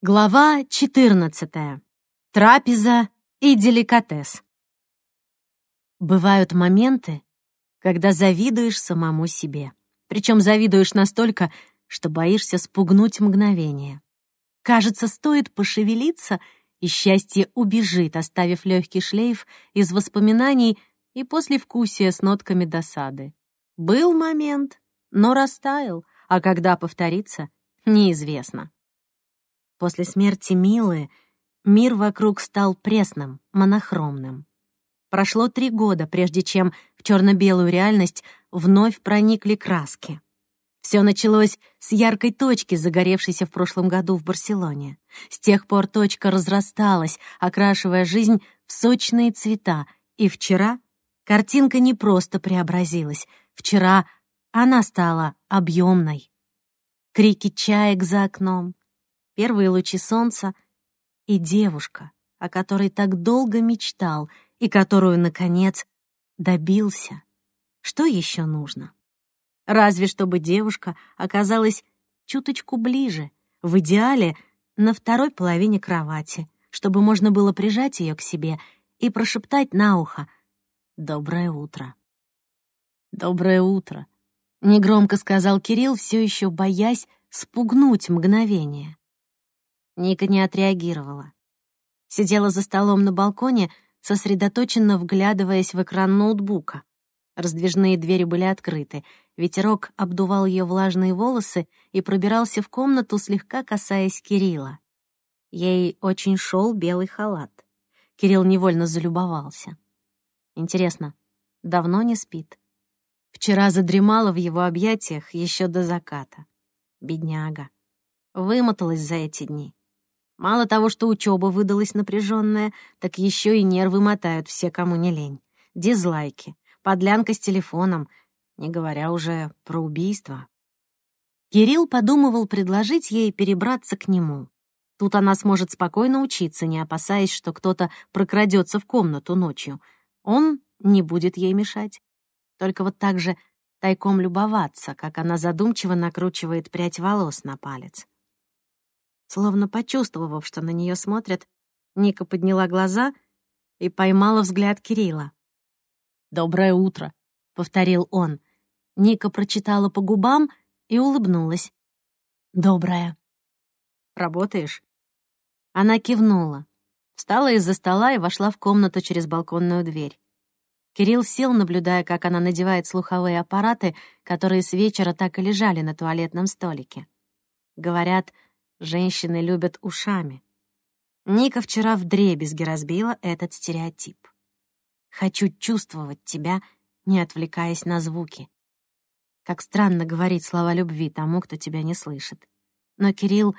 Глава 14. Трапеза и деликатес. Бывают моменты, когда завидуешь самому себе. Причем завидуешь настолько, что боишься спугнуть мгновение. Кажется, стоит пошевелиться, и счастье убежит, оставив легкий шлейф из воспоминаний и послевкусия с нотками досады. Был момент, но растаял, а когда повторится, неизвестно. После смерти Милы мир вокруг стал пресным, монохромным. Прошло три года, прежде чем в черно-белую реальность вновь проникли краски. Все началось с яркой точки, загоревшейся в прошлом году в Барселоне. С тех пор точка разрасталась, окрашивая жизнь в сочные цвета, и вчера картинка не просто преобразилась. Вчера она стала объемной. Крики чаек за окном, первые лучи солнца и девушка, о которой так долго мечтал и которую, наконец, добился. Что еще нужно? Разве чтобы девушка оказалась чуточку ближе, в идеале на второй половине кровати, чтобы можно было прижать ее к себе и прошептать на ухо «Доброе утро». «Доброе утро», — негромко сказал Кирилл, все еще боясь спугнуть мгновение. Ника не отреагировала. Сидела за столом на балконе, сосредоточенно вглядываясь в экран ноутбука. Раздвижные двери были открыты. Ветерок обдувал ее влажные волосы и пробирался в комнату, слегка касаясь Кирилла. Ей очень шел белый халат. Кирилл невольно залюбовался. Интересно, давно не спит? Вчера задремала в его объятиях еще до заката. Бедняга. Вымоталась за эти дни. Мало того, что учеба выдалась напряженная, так еще и нервы мотают все, кому не лень. Дизлайки, подлянка с телефоном, не говоря уже про убийство. Кирилл подумывал предложить ей перебраться к нему. Тут она сможет спокойно учиться, не опасаясь, что кто-то прокрадется в комнату ночью. Он не будет ей мешать. Только вот так же тайком любоваться, как она задумчиво накручивает прядь волос на палец. Словно почувствовав, что на нее смотрят, Ника подняла глаза и поймала взгляд Кирилла. «Доброе утро», — повторил он. Ника прочитала по губам и улыбнулась. «Доброе». «Работаешь?» Она кивнула, встала из-за стола и вошла в комнату через балконную дверь. Кирилл сел, наблюдая, как она надевает слуховые аппараты, которые с вечера так и лежали на туалетном столике. Говорят, Женщины любят ушами. Ника вчера вдребезги разбила этот стереотип. «Хочу чувствовать тебя, не отвлекаясь на звуки». Как странно говорить слова любви тому, кто тебя не слышит. Но Кирилл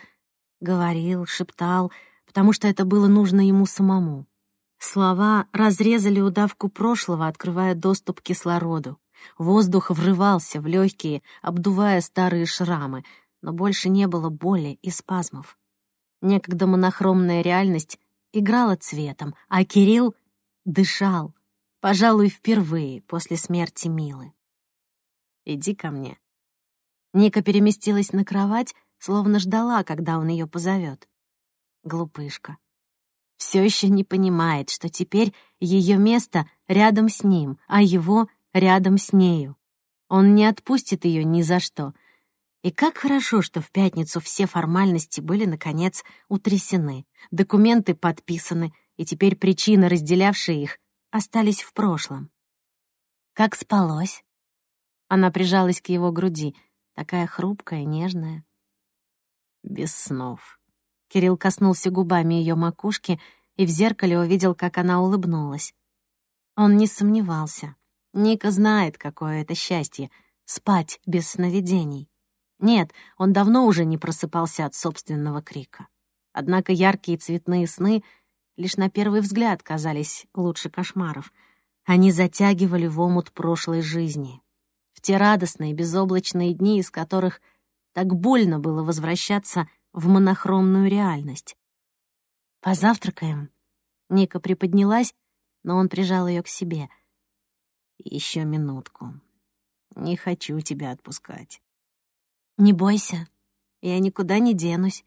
говорил, шептал, потому что это было нужно ему самому. Слова разрезали удавку прошлого, открывая доступ к кислороду. Воздух врывался в легкие, обдувая старые шрамы, но больше не было боли и спазмов. Некогда монохромная реальность играла цветом, а Кирилл дышал, пожалуй, впервые после смерти Милы. «Иди ко мне». Ника переместилась на кровать, словно ждала, когда он ее позовет. Глупышка. Все еще не понимает, что теперь ее место рядом с ним, а его рядом с нею. Он не отпустит ее ни за что — и как хорошо, что в пятницу все формальности были, наконец, утрясены, документы подписаны, и теперь причины, разделявшие их, остались в прошлом. Как спалось? Она прижалась к его груди, такая хрупкая, нежная. Без снов. Кирилл коснулся губами ее макушки и в зеркале увидел, как она улыбнулась. Он не сомневался. Ника знает, какое это счастье — спать без сновидений. Нет, он давно уже не просыпался от собственного крика. Однако яркие цветные сны лишь на первый взгляд казались лучше кошмаров. Они затягивали в омут прошлой жизни. В те радостные, безоблачные дни, из которых так больно было возвращаться в монохромную реальность. «Позавтракаем?» Ника приподнялась, но он прижал ее к себе. Еще минутку. Не хочу тебя отпускать». «Не бойся, я никуда не денусь».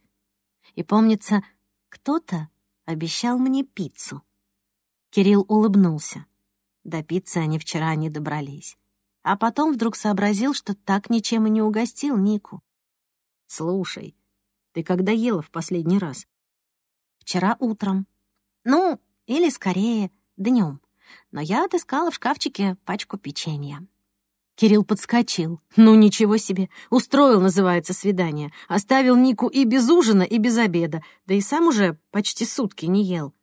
И помнится, кто-то обещал мне пиццу. Кирилл улыбнулся. До пиццы они вчера не добрались. А потом вдруг сообразил, что так ничем и не угостил Нику. «Слушай, ты когда ела в последний раз?» «Вчера утром. Ну, или скорее, днем. Но я отыскала в шкафчике пачку печенья. Кирилл подскочил. Ну, ничего себе. Устроил, называется, свидание. Оставил Нику и без ужина, и без обеда. Да и сам уже почти сутки не ел.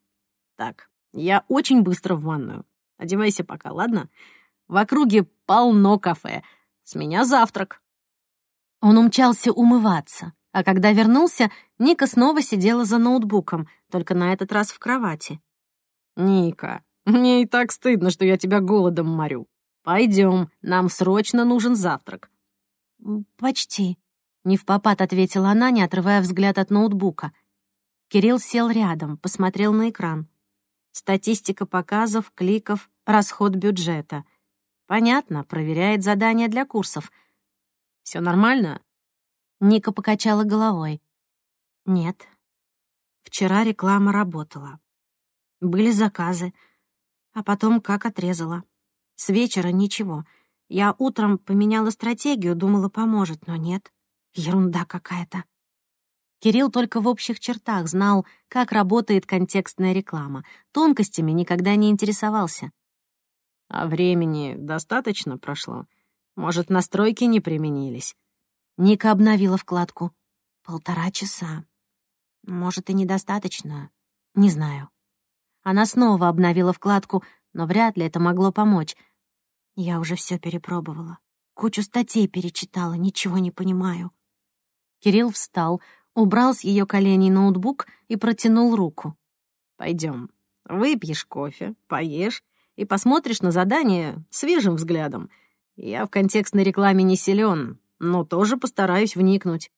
Так, я очень быстро в ванную. Одевайся пока, ладно? В округе полно кафе. С меня завтрак. Он умчался умываться. А когда вернулся, Ника снова сидела за ноутбуком, только на этот раз в кровати. «Ника, мне и так стыдно, что я тебя голодом морю. Пойдем, нам срочно нужен завтрак». «Почти», — не в попад ответила она, не отрывая взгляд от ноутбука. Кирилл сел рядом, посмотрел на экран. Статистика показов, кликов, расход бюджета. Понятно, проверяет задания для курсов. Все нормально?» Ника покачала головой. «Нет. Вчера реклама работала. Были заказы, а потом как отрезала. С вечера ничего. Я утром поменяла стратегию, думала, поможет, но нет. Ерунда какая-то. Кирилл только в общих чертах знал, как работает контекстная реклама. Тонкостями никогда не интересовался. А времени достаточно прошло? Может, настройки не применились? Ника обновила вкладку. Полтора часа. Может, и недостаточно. Не знаю. Она снова обновила вкладку, но вряд ли это могло помочь. Я уже все перепробовала. Кучу статей перечитала, ничего не понимаю. Кирилл встал, убрал с ее коленей ноутбук и протянул руку. Пойдем, выпьешь кофе, поешь и посмотришь на задание свежим взглядом. Я в контекстной рекламе не силен, но тоже постараюсь вникнуть.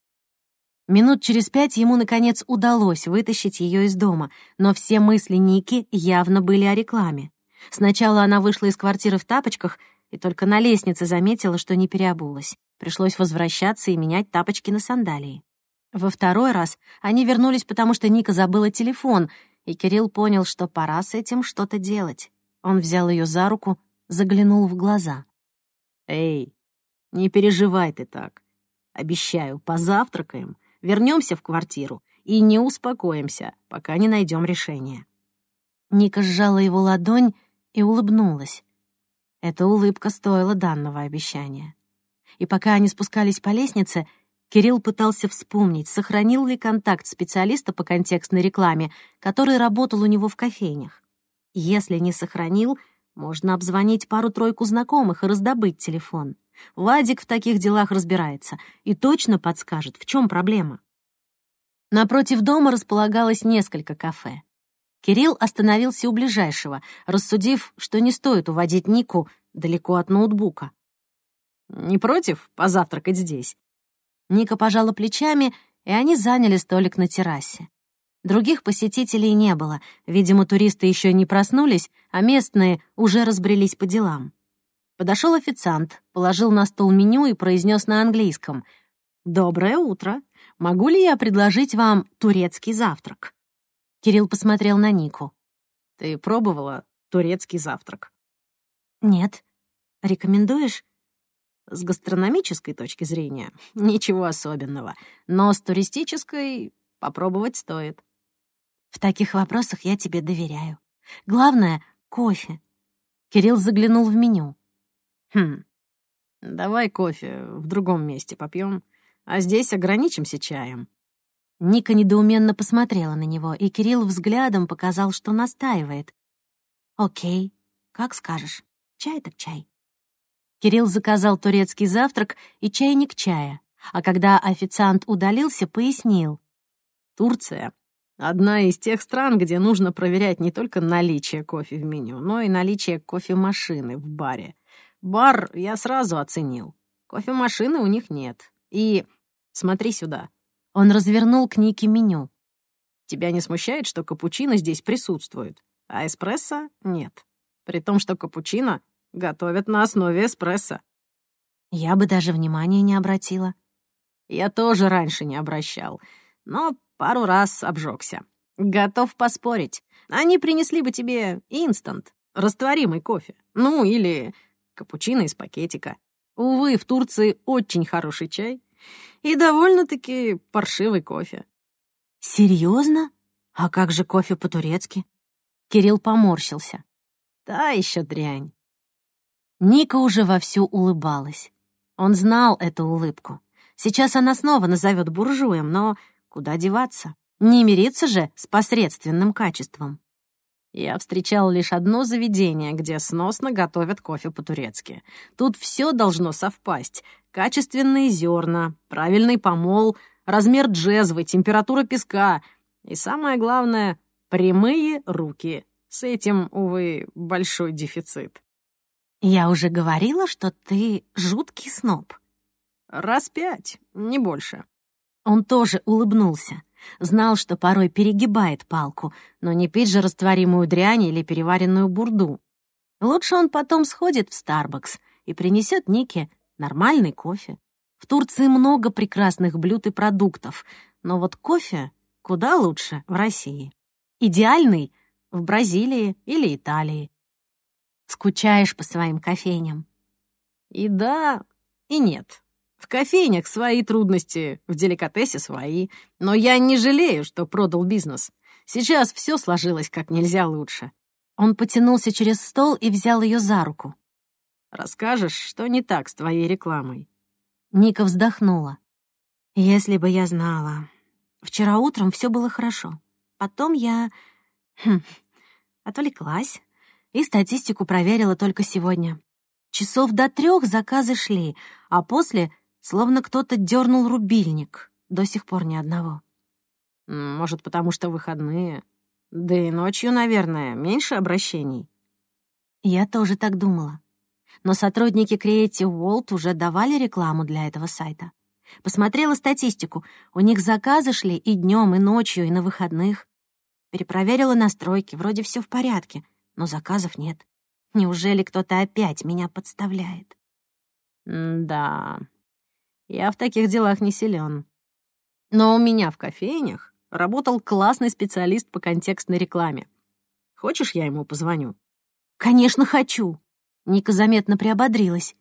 Минут через пять ему, наконец, удалось вытащить ее из дома, но все мысли Ники явно были о рекламе. Сначала она вышла из квартиры в тапочках и только на лестнице заметила, что не переобулась. Пришлось возвращаться и менять тапочки на сандалии. Во второй раз они вернулись, потому что Ника забыла телефон, и Кирилл понял, что пора с этим что-то делать. Он взял ее за руку, заглянул в глаза. «Эй, не переживай ты так. Обещаю, позавтракаем, вернемся в квартиру и не успокоимся, пока не найдем решение». Ника сжала его ладонь и улыбнулась. Эта улыбка стоила данного обещания. И пока они спускались по лестнице, Кирилл пытался вспомнить, сохранил ли контакт специалиста по контекстной рекламе, который работал у него в кофейнях. Если не сохранил, можно обзвонить пару-тройку знакомых и раздобыть телефон. Вадик в таких делах разбирается и точно подскажет, в чем проблема. Напротив дома располагалось несколько кафе. Кирилл остановился у ближайшего, рассудив, что не стоит уводить Нику далеко от ноутбука. «Не против позавтракать здесь?» Ника пожала плечами, и они заняли столик на террасе. Других посетителей не было. Видимо, туристы еще не проснулись, а местные уже разбрелись по делам. Подошел официант, положил на стол меню и произнес на английском. «Доброе утро. Могу ли я предложить вам турецкий завтрак?» Кирилл посмотрел на Нику. «Ты пробовала турецкий завтрак?» «Нет. Рекомендуешь?» «С гастрономической точки зрения ничего особенного, но с туристической попробовать стоит». «В таких вопросах я тебе доверяю. Главное — кофе». Кирилл заглянул в меню. «Хм, давай кофе в другом месте попьем, а здесь ограничимся чаем». Ника недоуменно посмотрела на него, и Кирилл взглядом показал, что настаивает. «Окей, как скажешь. Чай так чай». Кирилл заказал турецкий завтрак и чайник чая, а когда официант удалился, пояснил. «Турция — одна из тех стран, где нужно проверять не только наличие кофе в меню, но и наличие кофемашины в баре. Бар я сразу оценил. Кофемашины у них нет. И смотри сюда». Он развернул к Нике меню. «Тебя не смущает, что капучино здесь присутствует, а эспрессо нет? При том, что капучино готовят на основе эспрессо». Я бы даже внимания не обратила. Я тоже раньше не обращал, но Пару раз обжегся. Готов поспорить. Они принесли бы тебе инстант, растворимый кофе. Ну, или капучино из пакетика. Увы, в Турции очень хороший чай и довольно-таки паршивый кофе. Серьезно? А как же кофе по-турецки? Кирилл поморщился. Та еще дрянь. Ника уже вовсю улыбалась. Он знал эту улыбку. Сейчас она снова назовет буржуем, но куда деваться? Не мириться же с посредственным качеством. Я встречал лишь одно заведение, где сносно готовят кофе по-турецки. Тут все должно совпасть. Качественные зерна, правильный помол, размер джезвы, температура песка и, самое главное, прямые руки. С этим, увы, большой дефицит. Я уже говорила, что ты жуткий сноб. Раз пять, не больше. Он тоже улыбнулся. Знал, что порой перегибает палку, но не пить же растворимую дрянь или переваренную бурду. Лучше он потом сходит в Старбакс и принесет Нике нормальный кофе. В Турции много прекрасных блюд и продуктов, но вот кофе куда лучше в России. Идеальный в Бразилии или Италии. Скучаешь по своим кофейням? И да, и нет. В кофейнях свои трудности, в деликатесе свои. Но я не жалею, что продал бизнес. Сейчас все сложилось как нельзя лучше. Он потянулся через стол и взял ее за руку. «Расскажешь, что не так с твоей рекламой?» Ника вздохнула. «Если бы я знала. Вчера утром все было хорошо. Потом я... Хм, отвлеклась и статистику проверила только сегодня. Часов до трех заказы шли, а после Словно кто-то дернул рубильник. До сих пор ни одного. Может, потому что выходные. Да и ночью, наверное, меньше обращений. Я тоже так думала. Но сотрудники Creative World уже давали рекламу для этого сайта. Посмотрела статистику. У них заказы шли и днем, и ночью, и на выходных. Перепроверила настройки, вроде все в порядке, но заказов нет. Неужели кто-то опять меня подставляет? да, я в таких делах не силен. Но у меня в кофейнях работал классный специалист по контекстной рекламе. Хочешь, я ему позвоню? Конечно, хочу. Ника заметно приободрилась.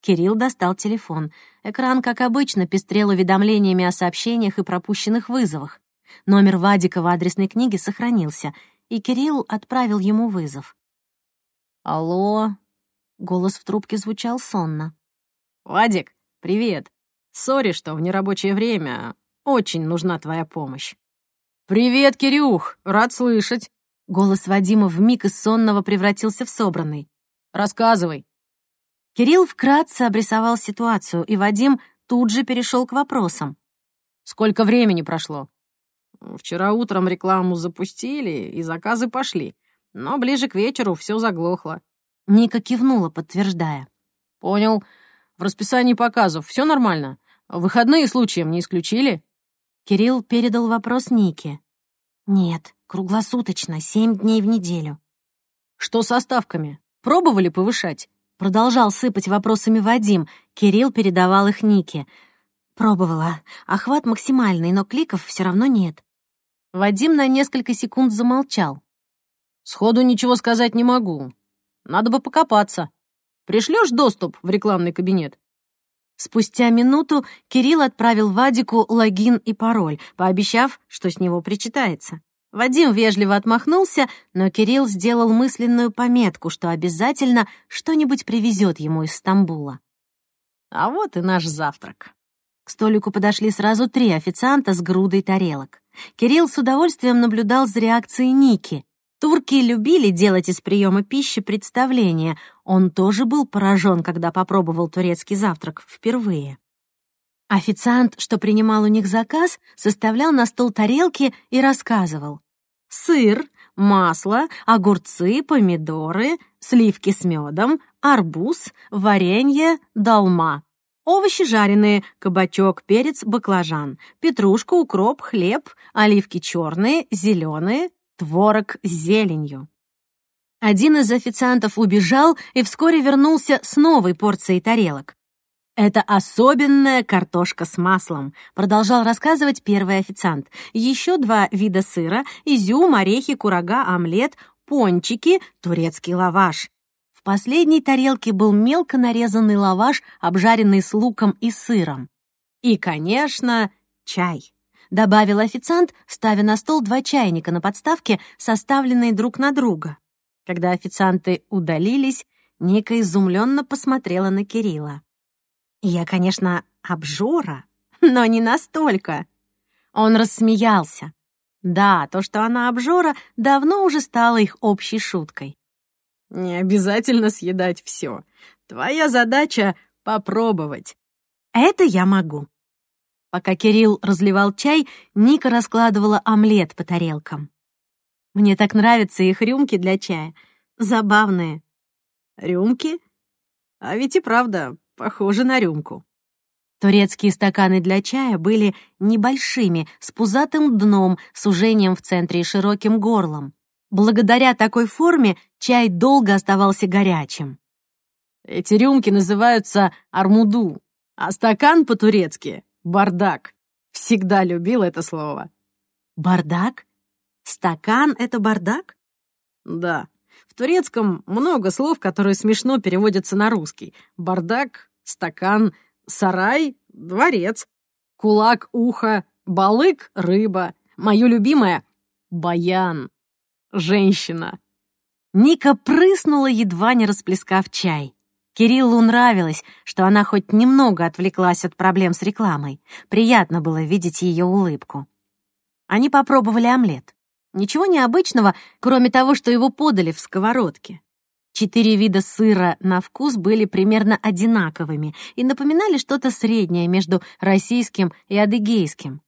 Кирилл достал телефон. Экран, как обычно, пестрел уведомлениями о сообщениях и пропущенных вызовах. Номер Вадика в адресной книге сохранился, и Кирилл отправил ему вызов. «Алло?» — голос в трубке звучал сонно. «Вадик, привет. Сори, что в нерабочее время. Очень нужна твоя помощь». «Привет, Кирюх! Рад слышать!» Голос Вадима вмиг из сонного превратился в собранный. «Рассказывай». Кирилл вкратце обрисовал ситуацию, и Вадим тут же перешел к вопросам. «Сколько времени прошло?» «Вчера утром рекламу запустили, и заказы пошли. Но ближе к вечеру все заглохло». Ника кивнула, подтверждая. «Понял. В расписании показов все нормально? Выходные случаем не исключили?» Кирилл передал вопрос Нике. «Нет, круглосуточно, семь дней в неделю». «Что со ставками? Пробовали повышать?» Продолжал сыпать вопросами Вадим. Кирилл передавал их Нике. «Пробовала. Охват максимальный, но кликов все равно нет». Вадим на несколько секунд замолчал. «Сходу ничего сказать не могу. Надо бы покопаться. Пришлешь доступ в рекламный кабинет?» Спустя минуту Кирилл отправил Вадику логин и пароль, пообещав, что с него причитается. Вадим вежливо отмахнулся, но Кирилл сделал мысленную пометку, что обязательно что-нибудь привезет ему из Стамбула. А вот и наш завтрак. К столику подошли сразу три официанта с грудой тарелок. Кирилл с удовольствием наблюдал за реакцией Ники. Турки любили делать из приема пищи представления. Он тоже был поражен, когда попробовал турецкий завтрак впервые. Официант, что принимал у них заказ, составлял на стол тарелки и рассказывал. Сыр, масло, огурцы, помидоры, сливки с медом, арбуз, варенье, долма. Овощи жареные, кабачок, перец, баклажан, петрушка, укроп, хлеб, оливки черные, зеленые, творог с зеленью. Один из официантов убежал и вскоре вернулся с новой порцией тарелок. «Это особенная картошка с маслом», — продолжал рассказывать первый официант. «Еще два вида сыра, изюм, орехи, курага, омлет, пончики, турецкий лаваш». В последней тарелке был мелко нарезанный лаваш, обжаренный с луком и сыром. И, конечно, чай. Добавил официант, ставя на стол два чайника на подставке, составленные друг на друга. Когда официанты удалились, Ника изумленно посмотрела на Кирилла. «Я, конечно, обжора, но не настолько». Он рассмеялся. Да, то, что она обжора, давно уже стало их общей шуткой. «Не обязательно съедать все. Твоя задача — попробовать». «Это я могу». Пока Кирилл разливал чай, Ника раскладывала омлет по тарелкам. Мне так нравятся их рюмки для чая. Забавные. Рюмки? А ведь и правда, похоже на рюмку. Турецкие стаканы для чая были небольшими, с пузатым дном, сужением в центре и широким горлом. Благодаря такой форме чай долго оставался горячим. Эти рюмки называются армуду, а стакан по-турецки — бардак. Всегда любил это слово. Бардак? Стакан — это бардак? Да. В турецком много слов, которые смешно переводятся на русский. Бардак, стакан, сарай, дворец, кулак, ухо, балык, рыба. Мое любимое — баян, женщина. Ника прыснула, едва не расплескав чай. Кириллу нравилось, что она хоть немного отвлеклась от проблем с рекламой. Приятно было видеть ее улыбку. Они попробовали омлет. Ничего необычного, кроме того, что его подали в сковородке. Четыре вида сыра на вкус были примерно одинаковыми и напоминали что-то среднее между российским и адыгейским.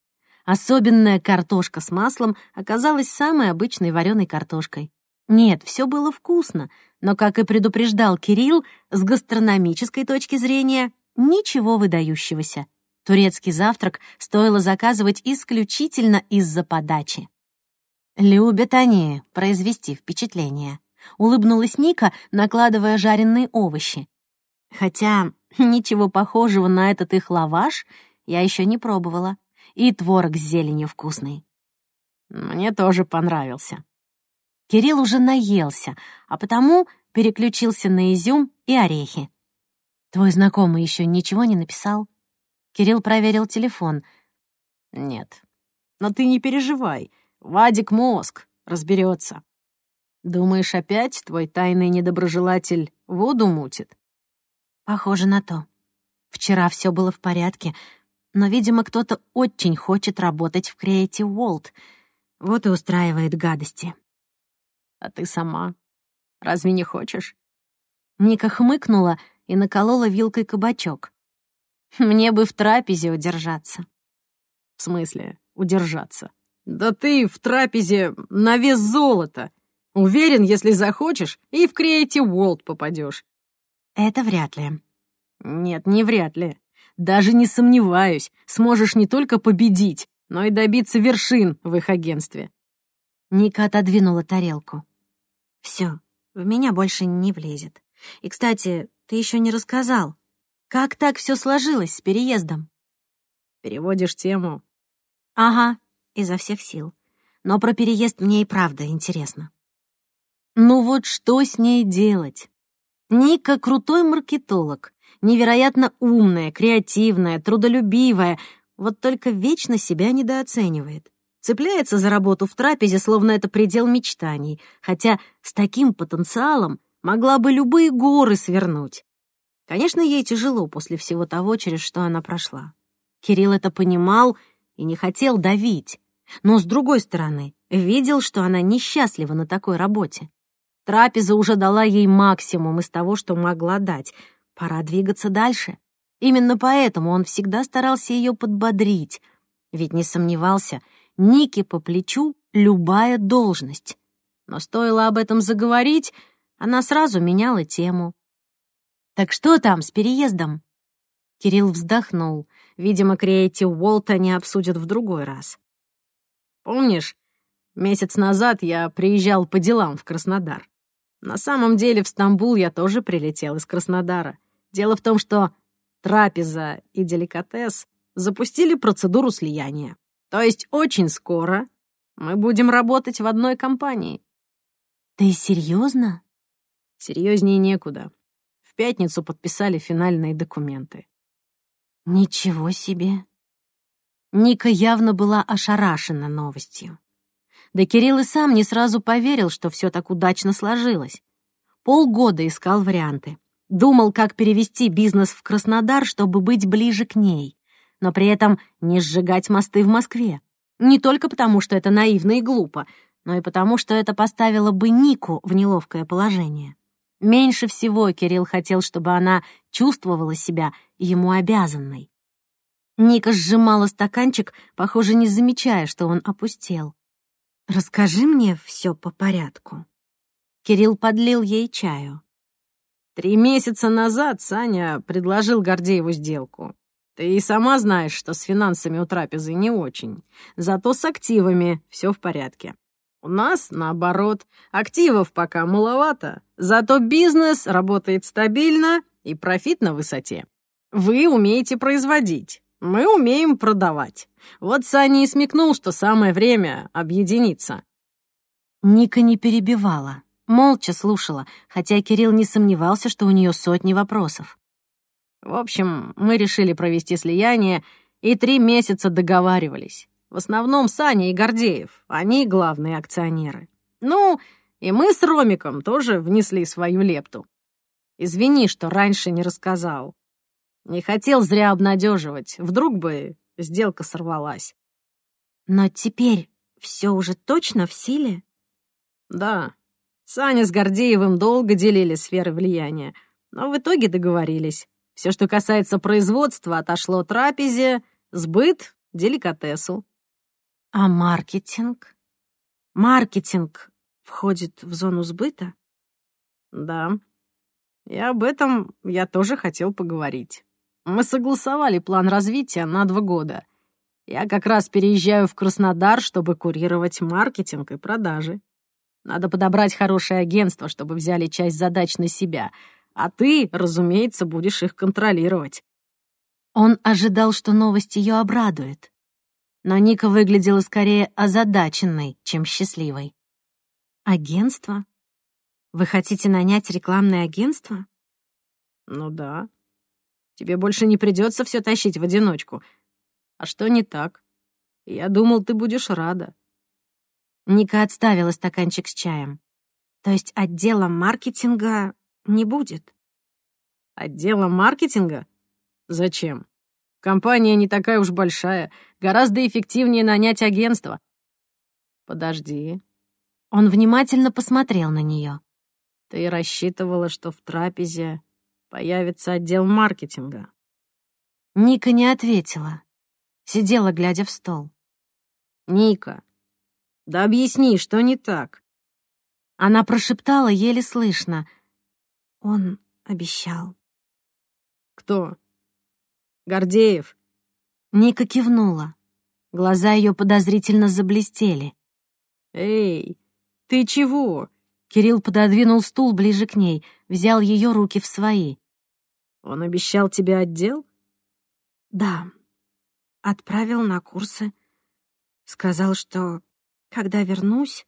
Особенная картошка с маслом оказалась самой обычной вареной картошкой. Нет, все было вкусно, но, как и предупреждал Кирилл, с гастрономической точки зрения ничего выдающегося. Турецкий завтрак стоило заказывать исключительно из-за подачи. «Любят они произвести впечатление», — улыбнулась Ника, накладывая жареные овощи. «Хотя ничего похожего на этот их лаваш я еще не пробовала. И творог с зеленью вкусный». «Мне тоже понравился». Кирилл уже наелся, а потому переключился на изюм и орехи. «Твой знакомый еще ничего не написал?» Кирилл проверил телефон. «Нет. Но ты не переживай. Вадик мозг, разберется. Думаешь, опять твой тайный недоброжелатель воду мутит? Похоже на то. Вчера все было в порядке, но, видимо, кто-то очень хочет работать в Creative World. Вот и устраивает гадости. А ты сама? Разве не хочешь? Ника хмыкнула и наколола вилкой кабачок. Мне бы в трапезе удержаться. В смысле удержаться? «Да ты в трапезе на вес золота. Уверен, если захочешь, и в Creative World попадешь». «Это вряд ли». «Нет, не вряд ли. Даже не сомневаюсь, сможешь не только победить, но и добиться вершин в их агентстве». Ника отодвинула тарелку. «Все, в меня больше не влезет. И, кстати, ты еще не рассказал, как так все сложилось с переездом?» «Переводишь тему?» «Ага, изо всех сил. Но про переезд мне и правда интересно. Ну вот что с ней делать? Ника крутой маркетолог, невероятно умная, креативная, трудолюбивая, вот только вечно себя недооценивает. Цепляется за работу в трапезе, словно это предел мечтаний, хотя с таким потенциалом могла бы любые горы свернуть. Конечно, ей тяжело после всего того, через что она прошла. Кирилл это понимал и не хотел давить. Но, с другой стороны, видел, что она несчастлива на такой работе. Трапеза уже дала ей максимум из того, что могла дать. Пора двигаться дальше. Именно поэтому он всегда старался ее подбодрить. Ведь не сомневался, Нике по плечу любая должность. Но стоило об этом заговорить, она сразу меняла тему. «Так что там с переездом?» Кирилл вздохнул. Видимо, Креатив Уолта не обсудят в другой раз. Помнишь, месяц назад я приезжал по делам в Краснодар. На самом деле в Стамбул я тоже прилетел из Краснодара. Дело в том, что трапеза и деликатес запустили процедуру слияния. То есть очень скоро мы будем работать в одной компании. Ты серьезно? Серьезнее некуда. В пятницу подписали финальные документы. Ничего себе. Ника явно была ошарашена новостью. Да Кирилл и сам не сразу поверил, что все так удачно сложилось. Полгода искал варианты. Думал, как перевести бизнес в Краснодар, чтобы быть ближе к ней, но при этом не сжигать мосты в Москве. Не только потому, что это наивно и глупо, но и потому, что это поставило бы Нику в неловкое положение. Меньше всего Кирилл хотел, чтобы она чувствовала себя ему обязанной. Ника сжимала стаканчик, похоже, не замечая, что он опустел. «Расскажи мне все по порядку». Кирилл подлил ей чаю. Три месяца назад Саня предложил Гордееву сделку. Ты и сама знаешь, что с финансами у трапезы не очень. Зато с активами все в порядке. У нас, наоборот, активов пока маловато, зато бизнес работает стабильно и профит на высоте. Вы умеете производить, мы умеем продавать. Вот Саня и смекнул, что самое время объединиться. Ника не перебивала, молча слушала, хотя Кирилл не сомневался, что у нее сотни вопросов. В общем, мы решили провести слияние и три месяца договаривались. В основном Саня и Гордеев, они главные акционеры. Ну, и мы с Ромиком тоже внесли свою лепту. Извини, что раньше не рассказал. Не хотел зря обнадеживать, вдруг бы сделка сорвалась. Но теперь все уже точно в силе? Да. Саня с Гордеевым долго делили сферы влияния, но в итоге договорились. Все, что касается производства, отошло трапезе, сбыт — деликатесу. А маркетинг? Маркетинг входит в зону сбыта? Да. И об этом я тоже хотел поговорить. Мы согласовали план развития на два года. Я как раз переезжаю в Краснодар, чтобы курировать маркетинг и продажи. Надо подобрать хорошее агентство, чтобы взяли часть задач на себя, а ты, разумеется, будешь их контролировать. Он ожидал, что новость ее обрадует но Ника выглядела скорее озадаченной, чем счастливой. «Агентство? Вы хотите нанять рекламное агентство?» «Ну да. Тебе больше не придется все тащить в одиночку. А что не так? Я думал, ты будешь рада». Ника отставила стаканчик с чаем. «То есть отдела маркетинга не будет?» «Отдела маркетинга? Зачем? Компания не такая уж большая, гораздо эффективнее нанять агентство. Подожди. Он внимательно посмотрел на нее. Ты рассчитывала, что в трапезе появится отдел маркетинга? Ника не ответила. Сидела, глядя в стол. Ника, да объясни, что не так? Она прошептала еле слышно. Он обещал. Кто? Гордеев». Ника кивнула. Глаза ее подозрительно заблестели. «Эй, ты чего?» Кирилл пододвинул стул ближе к ней, взял ее руки в свои. «Он обещал тебе отдел?» «Да. Отправил на курсы. Сказал, что, когда вернусь,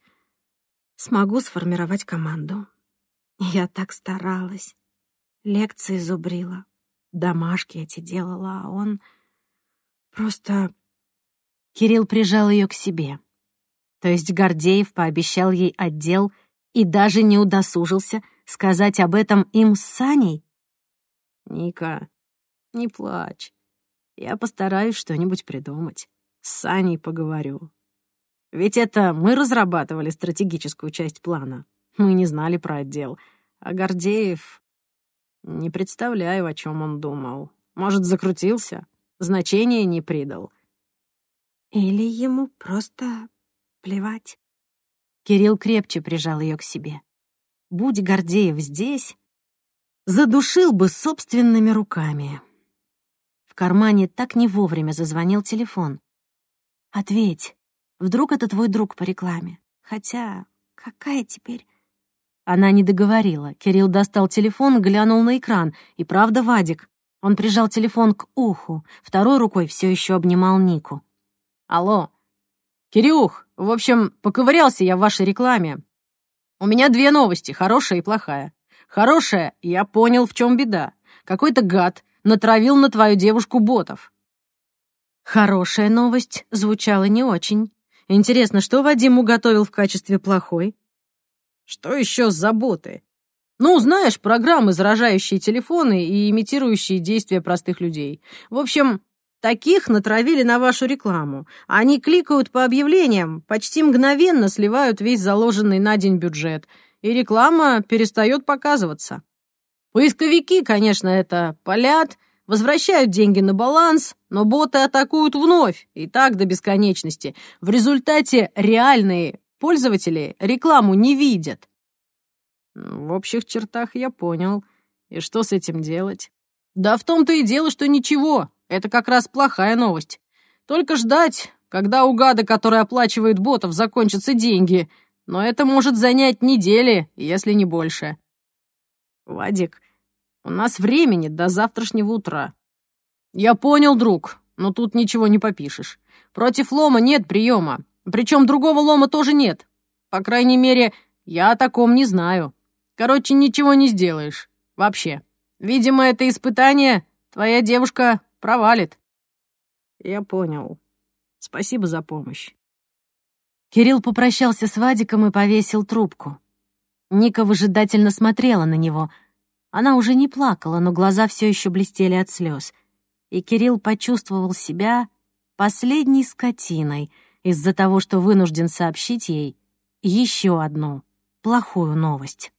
смогу сформировать команду. Я так старалась. Лекции зубрила домашки эти делала, а он просто... Кирилл прижал ее к себе. То есть Гордеев пообещал ей отдел и даже не удосужился сказать об этом им с Саней? «Ника, не плачь. Я постараюсь что-нибудь придумать. С Саней поговорю. Ведь это мы разрабатывали стратегическую часть плана. Мы не знали про отдел. А Гордеев... Не представляю, о чем он думал. Может, закрутился? Значения не придал. Или ему просто плевать. Кирилл крепче прижал ее к себе. Будь Гордеев здесь, задушил бы собственными руками. В кармане так не вовремя зазвонил телефон. «Ответь, вдруг это твой друг по рекламе? Хотя, какая теперь она не договорила. Кирилл достал телефон, глянул на экран. И правда, Вадик. Он прижал телефон к уху, второй рукой все еще обнимал Нику. «Алло. Кирюх, в общем, поковырялся я в вашей рекламе. У меня две новости, хорошая и плохая. Хорошая, я понял, в чем беда. Какой-то гад натравил на твою девушку ботов». Хорошая новость звучала не очень. Интересно, что Вадим уготовил в качестве плохой? Что еще с заботы? Ну, знаешь, программы, заражающие телефоны и имитирующие действия простых людей. В общем, таких натравили на вашу рекламу. Они кликают по объявлениям, почти мгновенно сливают весь заложенный на день бюджет, и реклама перестает показываться. Поисковики, конечно, это полят, возвращают деньги на баланс, но боты атакуют вновь, и так до бесконечности. В результате реальные пользователи рекламу не видят. В общих чертах я понял. И что с этим делать? Да в том-то и дело, что ничего. Это как раз плохая новость. Только ждать, когда у гада, который оплачивает ботов, закончатся деньги. Но это может занять недели, если не больше. Вадик, у нас времени до завтрашнего утра. Я понял, друг, но тут ничего не попишешь. Против лома нет приема. Причем другого лома тоже нет. По крайней мере, я о таком не знаю. Короче, ничего не сделаешь. Вообще. Видимо, это испытание твоя девушка провалит. Я понял. Спасибо за помощь. Кирилл попрощался с Вадиком и повесил трубку. Ника выжидательно смотрела на него. Она уже не плакала, но глаза все еще блестели от слез. И Кирилл почувствовал себя последней скотиной из-за того, что вынужден сообщить ей еще одну плохую новость.